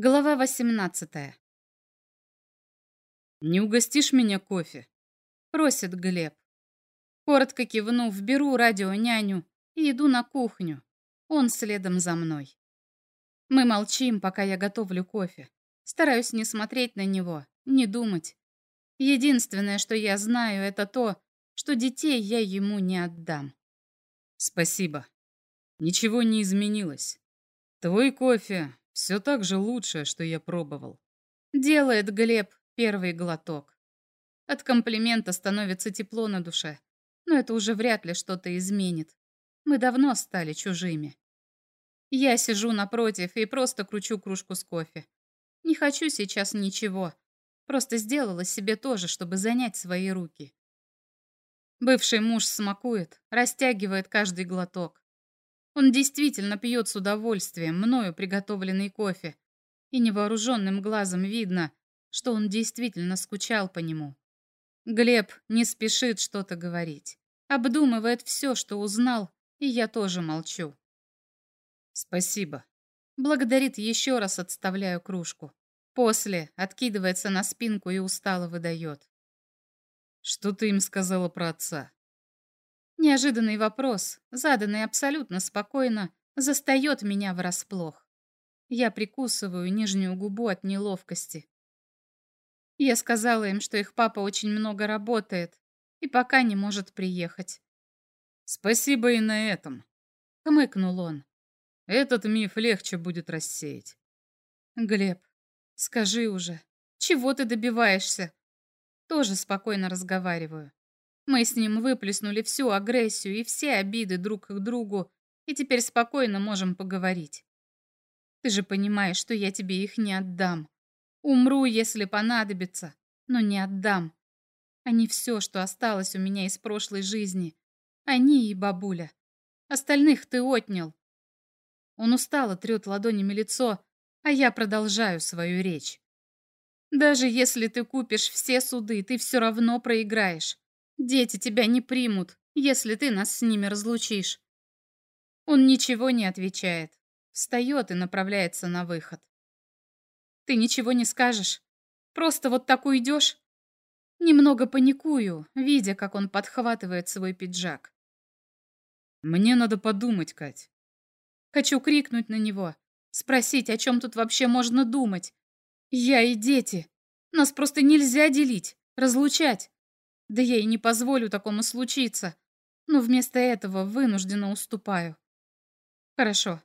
Глава 18. «Не угостишь меня кофе?» — просит Глеб. Коротко кивнув, беру радионяню и иду на кухню. Он следом за мной. Мы молчим, пока я готовлю кофе. Стараюсь не смотреть на него, не думать. Единственное, что я знаю, это то, что детей я ему не отдам. «Спасибо. Ничего не изменилось. Твой кофе все так же лучшее, что я пробовал. Делает Глеб первый глоток. От комплимента становится тепло на душе. Но это уже вряд ли что-то изменит. Мы давно стали чужими. Я сижу напротив и просто кручу кружку с кофе. Не хочу сейчас ничего. Просто сделала себе тоже, чтобы занять свои руки. Бывший муж смакует, растягивает каждый глоток. Он действительно пьет с удовольствием мною приготовленный кофе, и невооруженным глазом видно, что он действительно скучал по нему. Глеб не спешит что-то говорить, обдумывает все, что узнал, и я тоже молчу. «Спасибо», — благодарит еще раз, отставляю кружку. После откидывается на спинку и устало выдает. «Что ты им сказала про отца?» Неожиданный вопрос, заданный абсолютно спокойно, застает меня врасплох. Я прикусываю нижнюю губу от неловкости. Я сказала им, что их папа очень много работает и пока не может приехать. «Спасибо и на этом», — хмыкнул он. «Этот миф легче будет рассеять». «Глеб, скажи уже, чего ты добиваешься?» Тоже спокойно разговариваю. Мы с ним выплеснули всю агрессию и все обиды друг к другу, и теперь спокойно можем поговорить. Ты же понимаешь, что я тебе их не отдам. Умру, если понадобится, но не отдам. Они все, что осталось у меня из прошлой жизни. Они и бабуля. Остальных ты отнял. Он устало трет ладонями лицо, а я продолжаю свою речь. Даже если ты купишь все суды, ты все равно проиграешь. Дети тебя не примут, если ты нас с ними разлучишь. Он ничего не отвечает, встает и направляется на выход. Ты ничего не скажешь? Просто вот так уйдешь? Немного паникую, видя, как он подхватывает свой пиджак. Мне надо подумать, Кать. Хочу крикнуть на него, спросить, о чем тут вообще можно думать. Я и дети. Нас просто нельзя делить, разлучать. Да я и не позволю такому случиться. Но вместо этого вынужденно уступаю. Хорошо.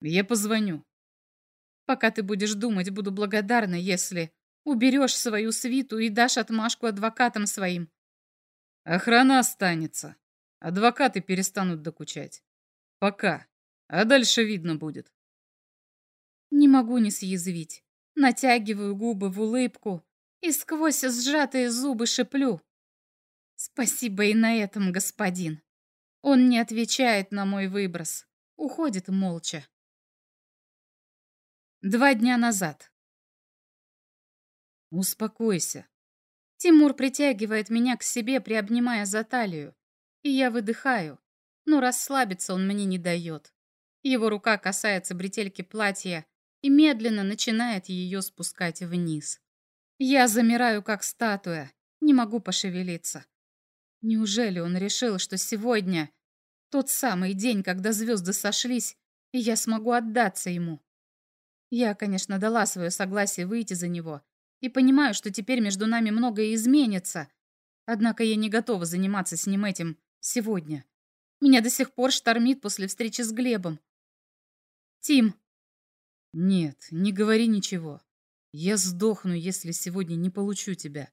Я позвоню. Пока ты будешь думать, буду благодарна, если уберешь свою свиту и дашь отмашку адвокатам своим. Охрана останется. Адвокаты перестанут докучать. Пока. А дальше видно будет. Не могу не съязвить. Натягиваю губы в улыбку, и сквозь сжатые зубы шеплю. Спасибо и на этом, господин. Он не отвечает на мой выброс, уходит молча. Два дня назад. Успокойся. Тимур притягивает меня к себе, приобнимая за талию, и я выдыхаю, но расслабиться он мне не дает. Его рука касается бретельки платья и медленно начинает ее спускать вниз. Я замираю, как статуя, не могу пошевелиться. Неужели он решил, что сегодня тот самый день, когда звезды сошлись, и я смогу отдаться ему? Я, конечно, дала свое согласие выйти за него и понимаю, что теперь между нами многое изменится. Однако я не готова заниматься с ним этим сегодня. Меня до сих пор штормит после встречи с Глебом. Тим. Нет, не говори ничего. Я сдохну, если сегодня не получу тебя.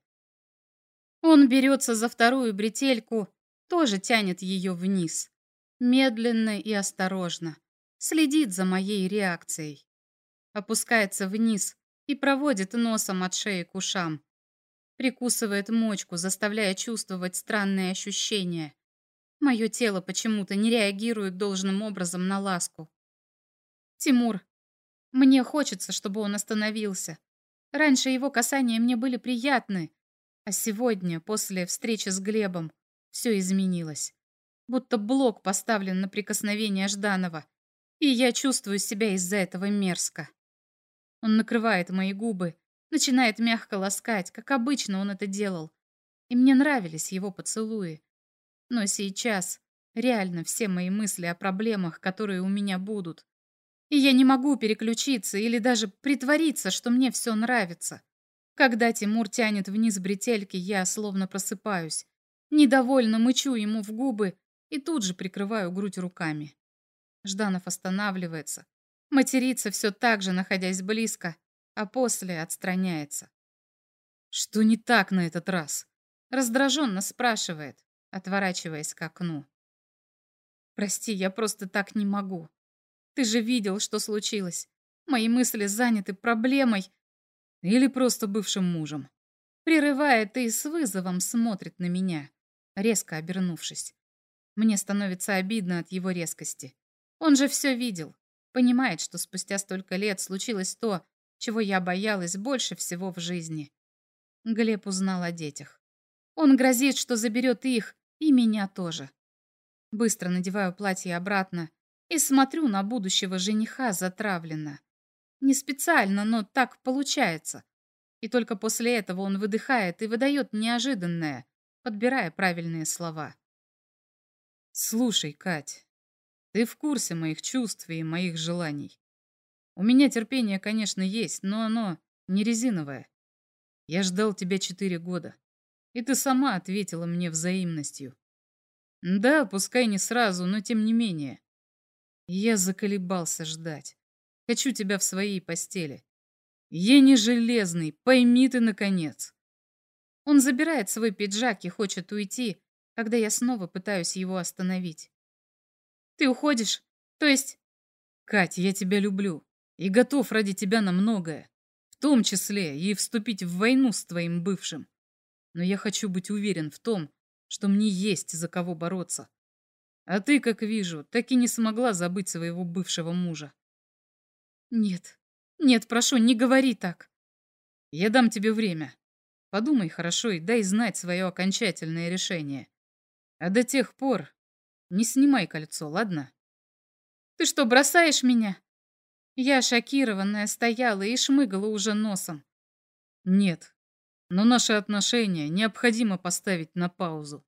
Он берется за вторую бретельку, тоже тянет ее вниз. Медленно и осторожно. Следит за моей реакцией. Опускается вниз и проводит носом от шеи к ушам. Прикусывает мочку, заставляя чувствовать странные ощущения. Мое тело почему-то не реагирует должным образом на ласку. Тимур, мне хочется, чтобы он остановился, Раньше его касания мне были приятны, а сегодня, после встречи с Глебом, все изменилось. Будто блок поставлен на прикосновение Жданова, и я чувствую себя из-за этого мерзко. Он накрывает мои губы, начинает мягко ласкать, как обычно он это делал. И мне нравились его поцелуи. Но сейчас реально все мои мысли о проблемах, которые у меня будут. И я не могу переключиться или даже притвориться, что мне все нравится. Когда Тимур тянет вниз бретельки, я словно просыпаюсь. Недовольно мычу ему в губы и тут же прикрываю грудь руками. Жданов останавливается, матерится все так же, находясь близко, а после отстраняется. «Что не так на этот раз?» Раздраженно спрашивает, отворачиваясь к окну. «Прости, я просто так не могу. Ты же видел, что случилось. Мои мысли заняты проблемой. Или просто бывшим мужем». Прерывает и с вызовом смотрит на меня, резко обернувшись. Мне становится обидно от его резкости. Он же все видел. Понимает, что спустя столько лет случилось то, чего я боялась больше всего в жизни. Глеб узнал о детях. Он грозит, что заберет их, и меня тоже. Быстро надеваю платье обратно и смотрю на будущего жениха затравленно. Не специально, но так получается. И только после этого он выдыхает и выдает неожиданное, подбирая правильные слова. «Слушай, Кать, ты в курсе моих чувств и моих желаний. У меня терпение, конечно, есть, но оно не резиновое. Я ждал тебя четыре года, и ты сама ответила мне взаимностью. Да, пускай не сразу, но тем не менее. Я заколебался ждать. Хочу тебя в своей постели. Я не железный, пойми ты, наконец. Он забирает свой пиджак и хочет уйти, когда я снова пытаюсь его остановить. Ты уходишь? То есть... Кать, я тебя люблю и готов ради тебя на многое, в том числе и вступить в войну с твоим бывшим. Но я хочу быть уверен в том, что мне есть за кого бороться. А ты, как вижу, так и не смогла забыть своего бывшего мужа. Нет, нет, прошу, не говори так. Я дам тебе время. Подумай хорошо и дай знать свое окончательное решение. А до тех пор не снимай кольцо, ладно? Ты что, бросаешь меня? Я шокированная стояла и шмыгала уже носом. Нет, но наши отношения необходимо поставить на паузу.